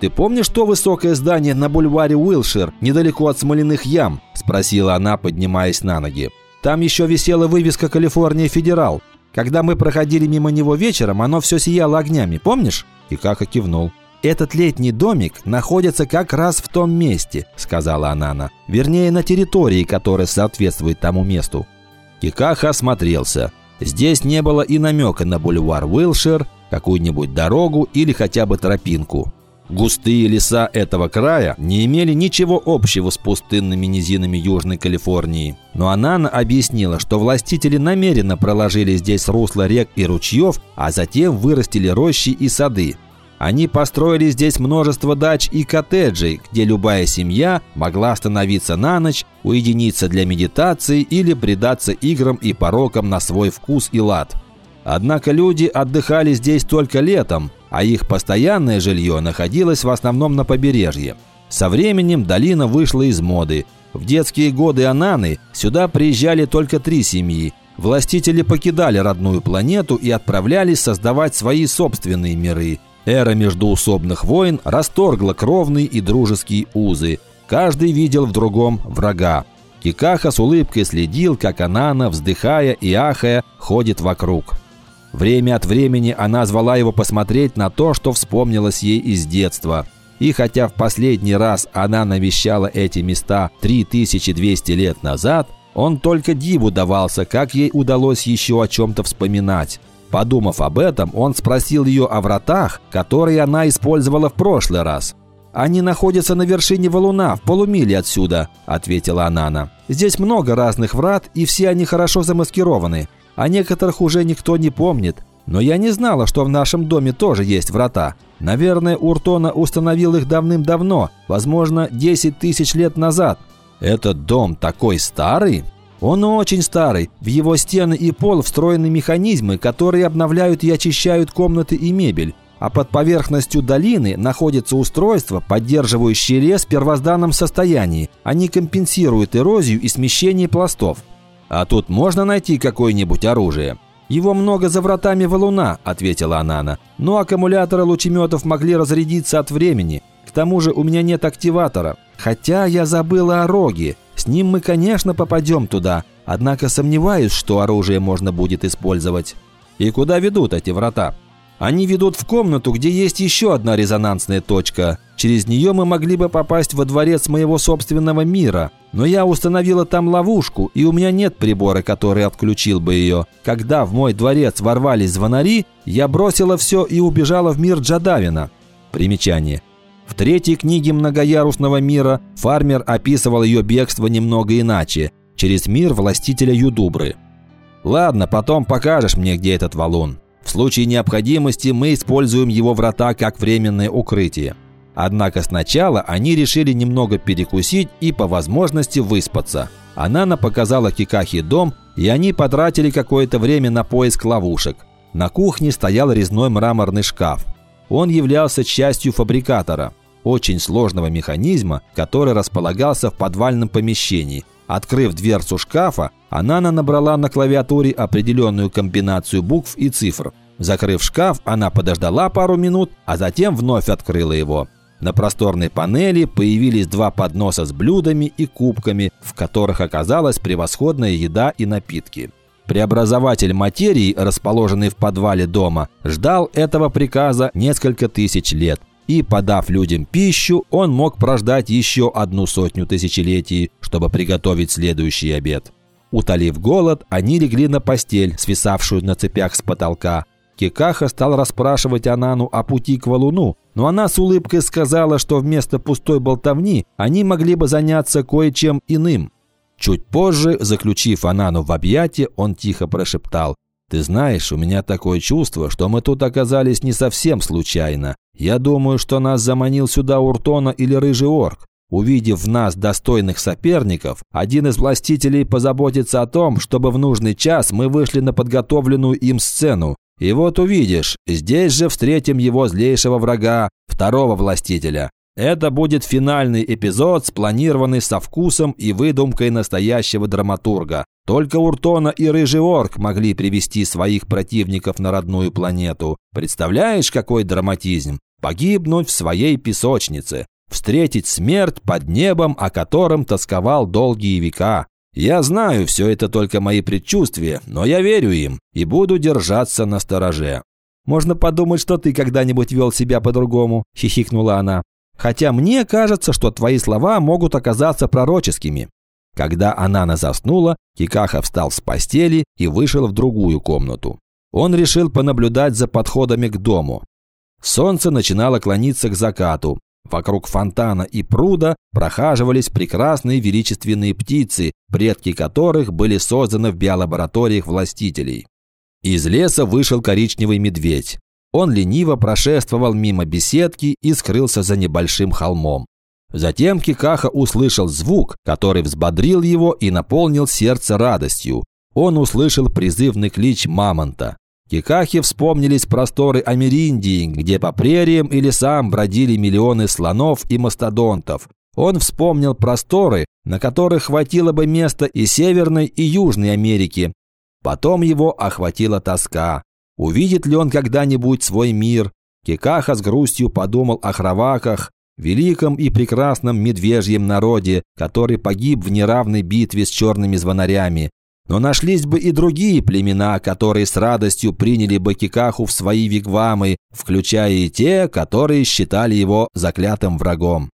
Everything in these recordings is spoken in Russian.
«Ты помнишь то высокое здание на бульваре Уилшир, недалеко от Смоляных ям?» – спросила она, поднимаясь на ноги. «Там еще висела вывеска «Калифорния Федерал». Когда мы проходили мимо него вечером, оно все сияло огнями, помнишь?» И Кака кивнул. «Этот летний домик находится как раз в том месте», – сказала Анана. «Вернее, на территории, которая соответствует тому месту». Кикаха осмотрелся. Здесь не было и намека на бульвар Уилшир, какую-нибудь дорогу или хотя бы тропинку. Густые леса этого края не имели ничего общего с пустынными низинами Южной Калифорнии. Но Анана объяснила, что властители намеренно проложили здесь русло рек и ручьев, а затем вырастили рощи и сады. Они построили здесь множество дач и коттеджей, где любая семья могла остановиться на ночь, уединиться для медитации или предаться играм и порокам на свой вкус и лад. Однако люди отдыхали здесь только летом, а их постоянное жилье находилось в основном на побережье. Со временем долина вышла из моды. В детские годы Ананы сюда приезжали только три семьи. Властители покидали родную планету и отправлялись создавать свои собственные миры. Эра междуусобных войн расторгла кровные и дружеские узы. Каждый видел в другом врага. Кикаха с улыбкой следил, как Анана, вздыхая и ахая, ходит вокруг. Время от времени она звала его посмотреть на то, что вспомнилось ей из детства. И хотя в последний раз она навещала эти места 3200 лет назад, он только диву давался, как ей удалось еще о чем-то вспоминать. Подумав об этом, он спросил ее о вратах, которые она использовала в прошлый раз. «Они находятся на вершине валуна, в полумиле отсюда», – ответила Анана. «Здесь много разных врат, и все они хорошо замаскированы. О некоторых уже никто не помнит. Но я не знала, что в нашем доме тоже есть врата. Наверное, Уртона установил их давным-давно, возможно, 10 тысяч лет назад. Этот дом такой старый? Он очень старый. В его стены и пол встроены механизмы, которые обновляют и очищают комнаты и мебель. А под поверхностью долины находится устройство, поддерживающее лес в первозданном состоянии. Они компенсируют эрозию и смещение пластов. «А тут можно найти какое-нибудь оружие?» «Его много за вратами валуна», – ответила Анана. «Но аккумуляторы лучеметов могли разрядиться от времени. К тому же у меня нет активатора. Хотя я забыла о роге. С ним мы, конечно, попадем туда. Однако сомневаюсь, что оружие можно будет использовать». «И куда ведут эти врата?» Они ведут в комнату, где есть еще одна резонансная точка. Через нее мы могли бы попасть во дворец моего собственного мира. Но я установила там ловушку, и у меня нет прибора, который отключил бы ее. Когда в мой дворец ворвались звонари, я бросила все и убежала в мир Джадавина. Примечание. Третьей книге многоярусного мира фармер описывал ее бегство немного иначе, через мир властителя Юдубры. «Ладно, потом покажешь мне, где этот валун». В случае необходимости мы используем его врата как временное укрытие. Однако сначала они решили немного перекусить и по возможности выспаться. Анана показала Кикахи дом, и они потратили какое-то время на поиск ловушек. На кухне стоял резной мраморный шкаф. Он являлся частью фабрикатора, очень сложного механизма, который располагался в подвальном помещении. Открыв дверцу шкафа, Анана набрала на клавиатуре определенную комбинацию букв и цифр. Закрыв шкаф, она подождала пару минут, а затем вновь открыла его. На просторной панели появились два подноса с блюдами и кубками, в которых оказалась превосходная еда и напитки. Преобразователь материи, расположенный в подвале дома, ждал этого приказа несколько тысяч лет. И, подав людям пищу, он мог прождать еще одну сотню тысячелетий, чтобы приготовить следующий обед. Утолив голод, они легли на постель, свисавшую на цепях с потолка. Кикаха стал расспрашивать Анану о пути к валуну, но она с улыбкой сказала, что вместо пустой болтовни они могли бы заняться кое-чем иным. Чуть позже, заключив Анану в объятие, он тихо прошептал «Ты знаешь, у меня такое чувство, что мы тут оказались не совсем случайно. Я думаю, что нас заманил сюда Уртона или Рыжий Орк. Увидев в нас достойных соперников, один из властителей позаботится о том, чтобы в нужный час мы вышли на подготовленную им сцену. И вот увидишь, здесь же встретим его злейшего врага, второго властителя. Это будет финальный эпизод, спланированный со вкусом и выдумкой настоящего драматурга. Только Уртона и Рыжий Орк могли привести своих противников на родную планету. Представляешь, какой драматизм? Погибнуть в своей песочнице. Встретить смерть под небом, о котором тосковал долгие века. Я знаю, все это только мои предчувствия, но я верю им и буду держаться на стороже. «Можно подумать, что ты когда-нибудь вел себя по-другому», – хихикнула она. Хотя мне кажется, что твои слова могут оказаться пророческими». Когда Анана заснула, Кикаха встал с постели и вышел в другую комнату. Он решил понаблюдать за подходами к дому. Солнце начинало клониться к закату. Вокруг фонтана и пруда прохаживались прекрасные величественные птицы, предки которых были созданы в биолабораториях властителей. Из леса вышел коричневый медведь. Он лениво прошествовал мимо беседки и скрылся за небольшим холмом. Затем Кикаха услышал звук, который взбодрил его и наполнил сердце радостью. Он услышал призывный клич мамонта. Кикахе вспомнились просторы Америндии, где по прериям и лесам бродили миллионы слонов и мастодонтов. Он вспомнил просторы, на которых хватило бы места и Северной, и Южной Америки. Потом его охватила тоска. Увидит ли он когда-нибудь свой мир? Кикаха с грустью подумал о храваках, великом и прекрасном медвежьем народе, который погиб в неравной битве с черными звонарями. Но нашлись бы и другие племена, которые с радостью приняли бы Кикаху в свои вигвамы, включая и те, которые считали его заклятым врагом.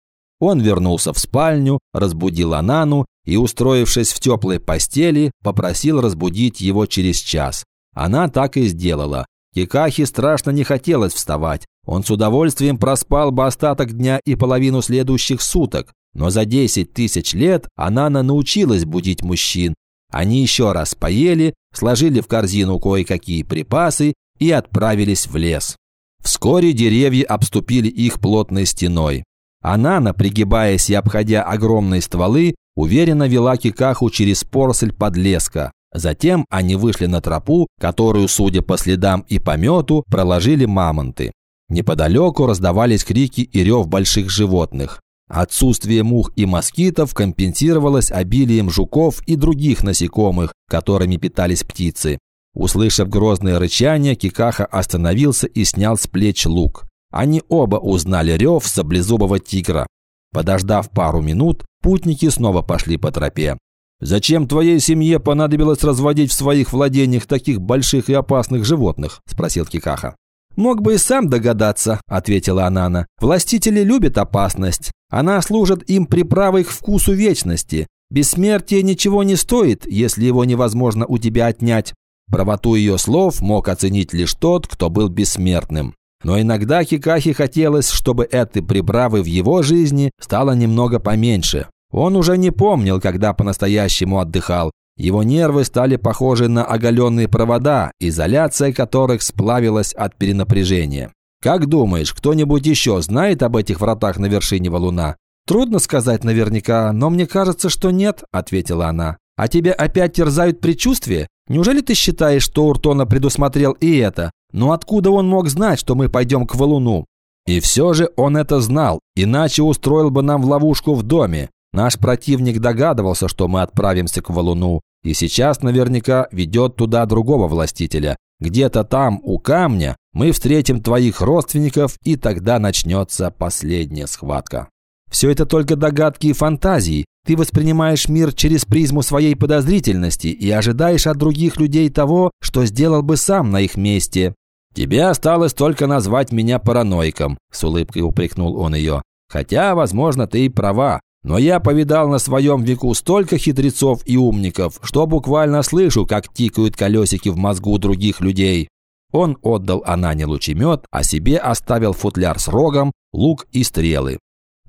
Он вернулся в спальню, разбудил Анану и, устроившись в теплой постели, попросил разбудить его через час. Она так и сделала. Кикахи страшно не хотелось вставать. Он с удовольствием проспал бы остаток дня и половину следующих суток. Но за 10 тысяч лет она научилась будить мужчин. Они еще раз поели, сложили в корзину кое-какие припасы и отправились в лес. Вскоре деревья обступили их плотной стеной. Она, напрягибаясь и обходя огромные стволы, уверенно вела Кикаху через поросль подлеска. Затем они вышли на тропу, которую, судя по следам и помету, проложили мамонты. Неподалеку раздавались крики и рев больших животных. Отсутствие мух и москитов компенсировалось обилием жуков и других насекомых, которыми питались птицы. Услышав грозное рычание, Кикаха остановился и снял с плеч лук. Они оба узнали рев саблезубого тигра. Подождав пару минут, путники снова пошли по тропе. «Зачем твоей семье понадобилось разводить в своих владениях таких больших и опасных животных?» – спросил Кикаха. «Мог бы и сам догадаться», – ответила Анана. «Властители любят опасность. Она служит им приправой к вкусу вечности. Бессмертие ничего не стоит, если его невозможно у тебя отнять». Правоту ее слов мог оценить лишь тот, кто был бессмертным. Но иногда Кикахи хотелось, чтобы этой приправы в его жизни стало немного поменьше. Он уже не помнил, когда по-настоящему отдыхал. Его нервы стали похожи на оголенные провода, изоляция которых сплавилась от перенапряжения. «Как думаешь, кто-нибудь еще знает об этих вратах на вершине валуна?» «Трудно сказать наверняка, но мне кажется, что нет», – ответила она. «А тебя опять терзают предчувствия? Неужели ты считаешь, что Уртона предусмотрел и это? Но откуда он мог знать, что мы пойдем к валуну?» И все же он это знал, иначе устроил бы нам ловушку в доме. Наш противник догадывался, что мы отправимся к валуну, и сейчас наверняка ведет туда другого властителя. Где-то там, у камня, мы встретим твоих родственников, и тогда начнется последняя схватка. Все это только догадки и фантазии. Ты воспринимаешь мир через призму своей подозрительности и ожидаешь от других людей того, что сделал бы сам на их месте. Тебе осталось только назвать меня параноиком, с улыбкой упрекнул он ее. Хотя, возможно, ты и права. Но я повидал на своем веку столько хитрецов и умников, что буквально слышу, как тикают колесики в мозгу других людей. Он отдал Анане лучемет, а себе оставил футляр с рогом, лук и стрелы.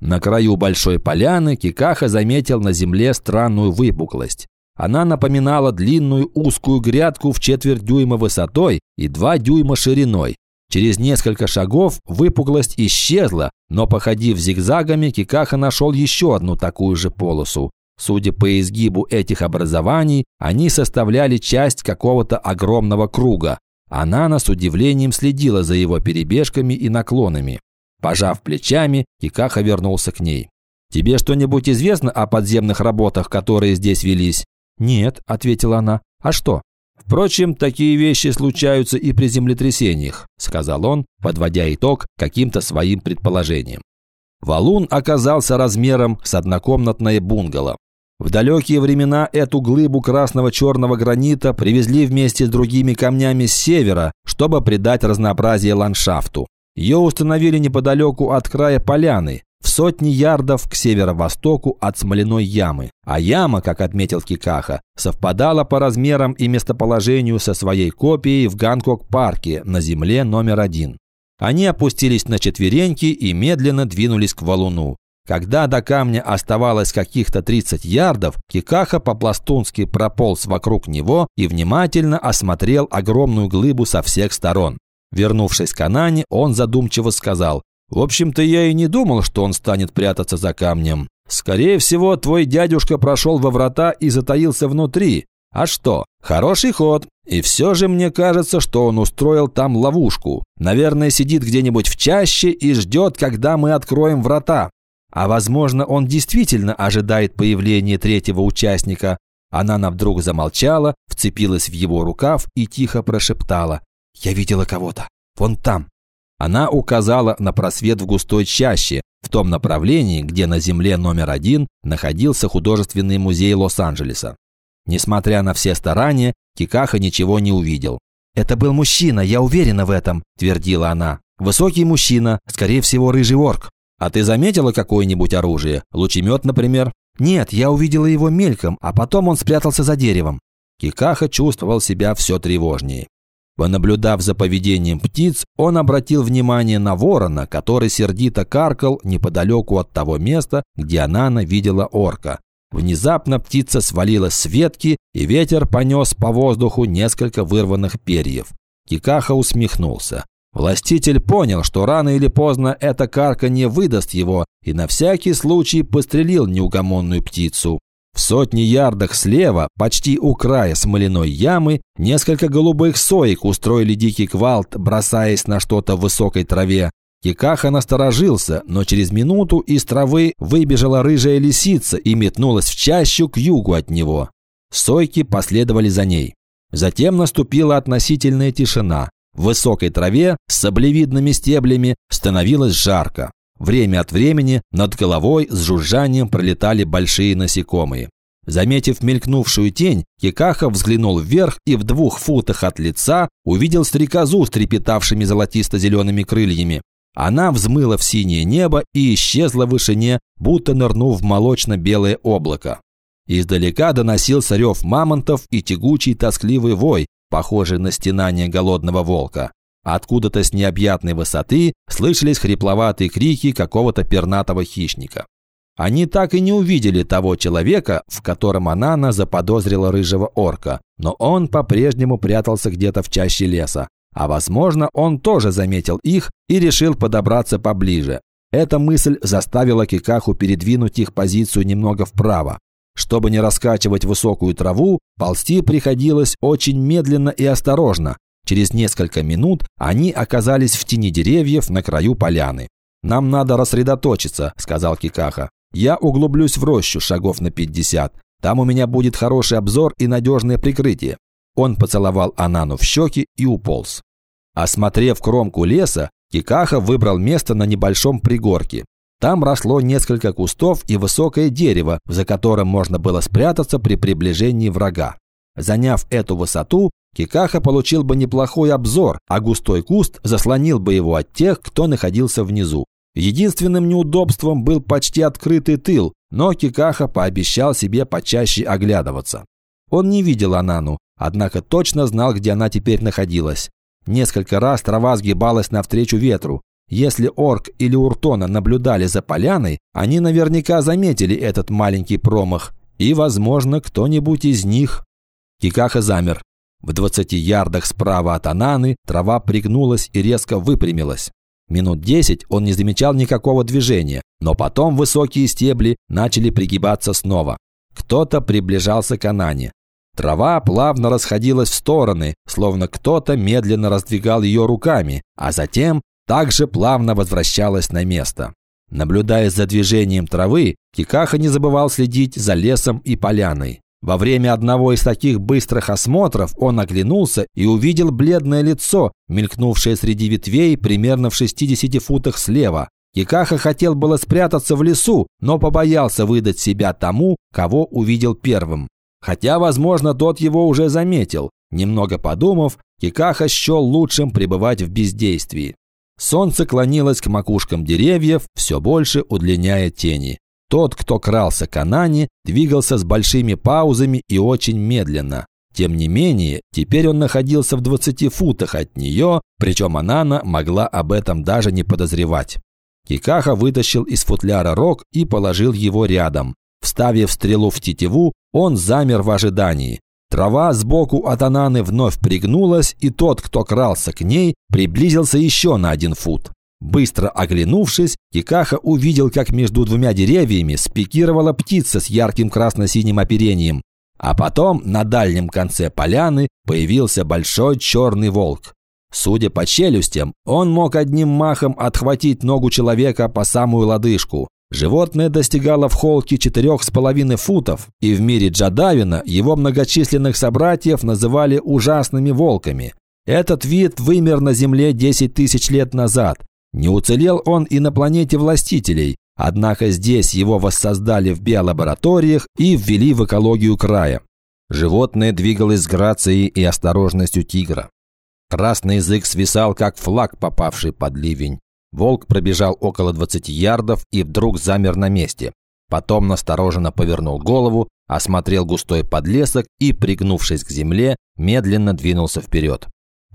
На краю большой поляны Кикаха заметил на земле странную выпуклость. Она напоминала длинную узкую грядку в четверть дюйма высотой и два дюйма шириной, Через несколько шагов выпуклость исчезла, но походив зигзагами, Кикаха нашел еще одну такую же полосу. Судя по изгибу этих образований, они составляли часть какого-то огромного круга. Анана с удивлением следила за его перебежками и наклонами. Пожав плечами, Кикаха вернулся к ней. «Тебе что-нибудь известно о подземных работах, которые здесь велись?» «Нет», – ответила она. «А что?» «Впрочем, такие вещи случаются и при землетрясениях», – сказал он, подводя итог каким-то своим предположениям. Валун оказался размером с однокомнатное бунгало. В далекие времена эту глыбу красного-черного гранита привезли вместе с другими камнями с севера, чтобы придать разнообразие ландшафту. Ее установили неподалеку от края поляны, в сотни ярдов к северо-востоку от смоляной ямы. А яма, как отметил Кикаха, совпадала по размерам и местоположению со своей копией в Ганкок-парке на земле номер один. Они опустились на четвереньки и медленно двинулись к валуну. Когда до камня оставалось каких-то 30 ярдов, Кикаха по-пластунски прополз вокруг него и внимательно осмотрел огромную глыбу со всех сторон. Вернувшись к Анане, он задумчиво сказал, «В общем-то, я и не думал, что он станет прятаться за камнем. Скорее всего, твой дядюшка прошел во врата и затаился внутри. А что? Хороший ход. И все же мне кажется, что он устроил там ловушку. Наверное, сидит где-нибудь в чаще и ждет, когда мы откроем врата. А возможно, он действительно ожидает появления третьего участника. Она вдруг замолчала, вцепилась в его рукав и тихо прошептала. «Я видела кого-то. Вон там». Она указала на просвет в густой чаще, в том направлении, где на земле номер один находился художественный музей Лос-Анджелеса. Несмотря на все старания, Кикаха ничего не увидел. «Это был мужчина, я уверена в этом», – твердила она. «Высокий мужчина, скорее всего, рыжий орк». «А ты заметила какое-нибудь оружие? Лучемет, например?» «Нет, я увидела его мельком, а потом он спрятался за деревом». Кикаха чувствовал себя все тревожнее. Понаблюдав за поведением птиц, он обратил внимание на ворона, который сердито каркал неподалеку от того места, где Анана видела орка. Внезапно птица свалилась с ветки, и ветер понес по воздуху несколько вырванных перьев. Кикаха усмехнулся. Властитель понял, что рано или поздно это карканье выдаст его, и на всякий случай пострелил неугомонную птицу. В сотни ярдах слева, почти у края смоляной ямы, несколько голубых соек устроили дикий квалт, бросаясь на что-то в высокой траве. Кикаха насторожился, но через минуту из травы выбежала рыжая лисица и метнулась в чащу к югу от него. Сойки последовали за ней. Затем наступила относительная тишина. В высокой траве с саблевидными стеблями становилось жарко. Время от времени над головой с жужжанием пролетали большие насекомые. Заметив мелькнувшую тень, Кикаха взглянул вверх и в двух футах от лица увидел стрекозу с трепетавшими золотисто-зелеными крыльями. Она взмыла в синее небо и исчезла в вышине, будто нырнув в молочно-белое облако. Издалека доносился рев мамонтов и тягучий тоскливый вой, похожий на стенание голодного волка. Откуда-то с необъятной высоты слышались хрипловатые крики какого-то пернатого хищника. Они так и не увидели того человека, в котором Анана заподозрила рыжего орка, но он по-прежнему прятался где-то в чаще леса. А возможно, он тоже заметил их и решил подобраться поближе. Эта мысль заставила Кикаху передвинуть их позицию немного вправо. Чтобы не раскачивать высокую траву, ползти приходилось очень медленно и осторожно. Через несколько минут они оказались в тени деревьев на краю поляны. «Нам надо рассредоточиться», – сказал Кикаха. «Я углублюсь в рощу шагов на 50. Там у меня будет хороший обзор и надежное прикрытие». Он поцеловал Анану в щеки и уполз. Осмотрев кромку леса, Кикаха выбрал место на небольшом пригорке. Там росло несколько кустов и высокое дерево, за которым можно было спрятаться при приближении врага. Заняв эту высоту, Кикаха получил бы неплохой обзор, а густой куст заслонил бы его от тех, кто находился внизу. Единственным неудобством был почти открытый тыл, но Кикаха пообещал себе почаще оглядываться. Он не видел Анану, однако точно знал, где она теперь находилась. Несколько раз трава сгибалась навстречу ветру. Если Орк или Уртона наблюдали за поляной, они наверняка заметили этот маленький промах. И, возможно, кто-нибудь из них... Кикаха замер. В 20 ярдах справа от Ананы трава пригнулась и резко выпрямилась. Минут десять он не замечал никакого движения, но потом высокие стебли начали пригибаться снова. Кто-то приближался к Анане. Трава плавно расходилась в стороны, словно кто-то медленно раздвигал ее руками, а затем также плавно возвращалась на место. Наблюдая за движением травы, Кикаха не забывал следить за лесом и поляной. Во время одного из таких быстрых осмотров он оглянулся и увидел бледное лицо, мелькнувшее среди ветвей примерно в 60 футах слева. Кикаха хотел было спрятаться в лесу, но побоялся выдать себя тому, кого увидел первым. Хотя, возможно, тот его уже заметил. Немного подумав, Кикаха счел лучшим пребывать в бездействии. Солнце клонилось к макушкам деревьев, все больше удлиняя тени. Тот, кто крался к Анане, двигался с большими паузами и очень медленно. Тем не менее, теперь он находился в 20 футах от нее, причем Анана могла об этом даже не подозревать. Кикаха вытащил из футляра рог и положил его рядом. Вставив стрелу в тетиву, он замер в ожидании. Трава сбоку от Ананы вновь пригнулась, и тот, кто крался к ней, приблизился еще на один фут. Быстро оглянувшись, Кикаха увидел, как между двумя деревьями спикировала птица с ярким красно-синим оперением. А потом на дальнем конце поляны появился большой черный волк. Судя по челюстям, он мог одним махом отхватить ногу человека по самую лодыжку. Животное достигало в холке четырех с половиной футов, и в мире Джадавина его многочисленных собратьев называли ужасными волками. Этот вид вымер на Земле 10 тысяч лет назад. Не уцелел он и на планете властителей, однако здесь его воссоздали в биолабораториях и ввели в экологию края. Животное двигалось с грацией и осторожностью тигра. Красный язык свисал, как флаг, попавший под ливень. Волк пробежал около 20 ярдов и вдруг замер на месте. Потом настороженно повернул голову, осмотрел густой подлесок и, пригнувшись к земле, медленно двинулся вперед.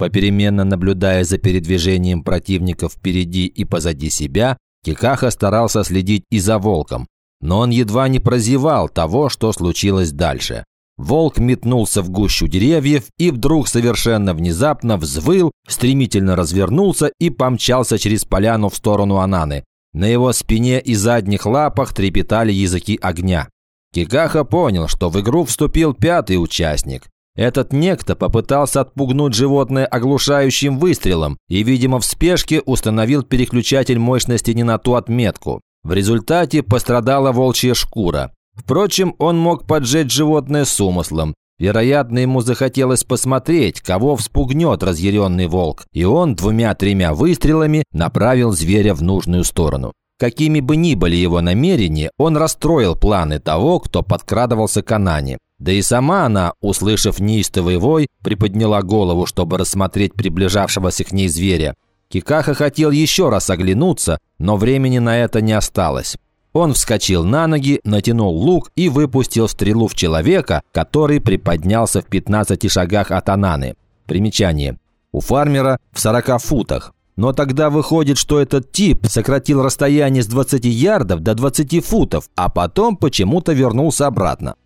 Попеременно наблюдая за передвижением противников впереди и позади себя, Кикаха старался следить и за волком, но он едва не прозевал того, что случилось дальше. Волк метнулся в гущу деревьев и вдруг совершенно внезапно взвыл, стремительно развернулся и помчался через поляну в сторону Ананы. На его спине и задних лапах трепетали языки огня. Кикаха понял, что в игру вступил пятый участник. Этот некто попытался отпугнуть животное оглушающим выстрелом и, видимо, в спешке установил переключатель мощности не на ту отметку. В результате пострадала волчья шкура. Впрочем, он мог поджечь животное с умыслом. Вероятно, ему захотелось посмотреть, кого вспугнет разъяренный волк, и он двумя-тремя выстрелами направил зверя в нужную сторону. Какими бы ни были его намерения, он расстроил планы того, кто подкрадывался к Анане. Да и сама она, услышав неистовый вой, приподняла голову, чтобы рассмотреть приближавшегося к ней зверя. Кикаха хотел еще раз оглянуться, но времени на это не осталось. Он вскочил на ноги, натянул лук и выпустил стрелу в человека, который приподнялся в 15 шагах от Ананы. Примечание. У фармера в 40 футах. Но тогда выходит, что этот тип сократил расстояние с 20 ярдов до 20 футов, а потом почему-то вернулся обратно.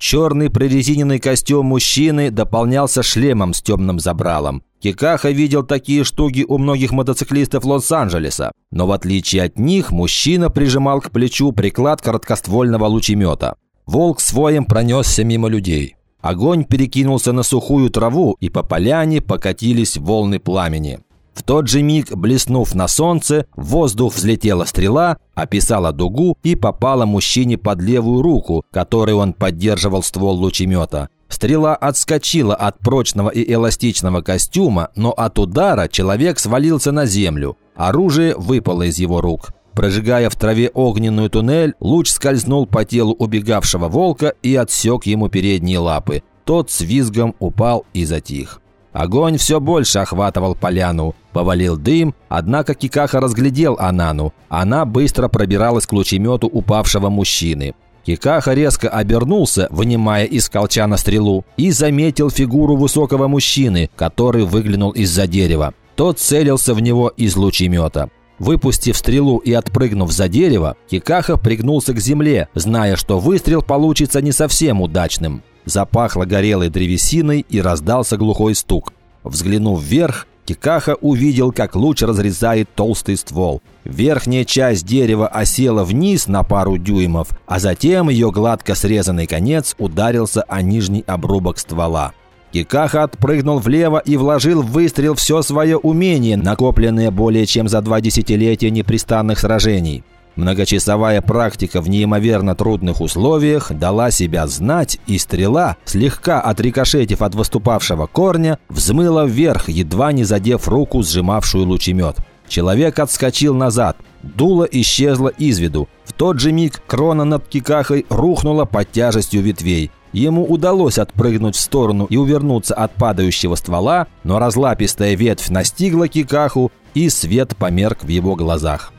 Черный прорезиненный костюм мужчины дополнялся шлемом с темным забралом. Кикаха видел такие штуки у многих мотоциклистов Лос-Анджелеса, но в отличие от них мужчина прижимал к плечу приклад короткоствольного лучемета. Волк своим пронесся мимо людей. Огонь перекинулся на сухую траву, и по поляне покатились волны пламени. В тот же миг, блеснув на солнце, в воздух взлетела стрела, описала дугу и попала мужчине под левую руку, которой он поддерживал ствол лучемета. Стрела отскочила от прочного и эластичного костюма, но от удара человек свалился на землю. Оружие выпало из его рук. Прожигая в траве огненную туннель, луч скользнул по телу убегавшего волка и отсек ему передние лапы. Тот с визгом упал и затих. Огонь все больше охватывал поляну. Повалил дым, однако Кикаха разглядел Анану. Она быстро пробиралась к лучемету упавшего мужчины. Кикаха резко обернулся, вынимая из колчана стрелу, и заметил фигуру высокого мужчины, который выглянул из-за дерева. Тот целился в него из лучемета. Выпустив стрелу и отпрыгнув за дерево, Кикаха пригнулся к земле, зная, что выстрел получится не совсем удачным. Запахло горелой древесиной и раздался глухой стук. Взглянув вверх, Кикаха увидел, как луч разрезает толстый ствол. Верхняя часть дерева осела вниз на пару дюймов, а затем ее гладко срезанный конец ударился о нижний обрубок ствола. Кикаха отпрыгнул влево и вложил в выстрел все свое умение, накопленное более чем за два десятилетия непрестанных сражений. Многочасовая практика в неимоверно трудных условиях дала себя знать, и стрела, слегка отрикошетив от выступавшего корня, взмыла вверх, едва не задев руку, сжимавшую лучемет. Человек отскочил назад. Дуло исчезло из виду. В тот же миг крона над Кикахой рухнула под тяжестью ветвей. Ему удалось отпрыгнуть в сторону и увернуться от падающего ствола, но разлапистая ветвь настигла Кикаху, и свет померк в его глазах.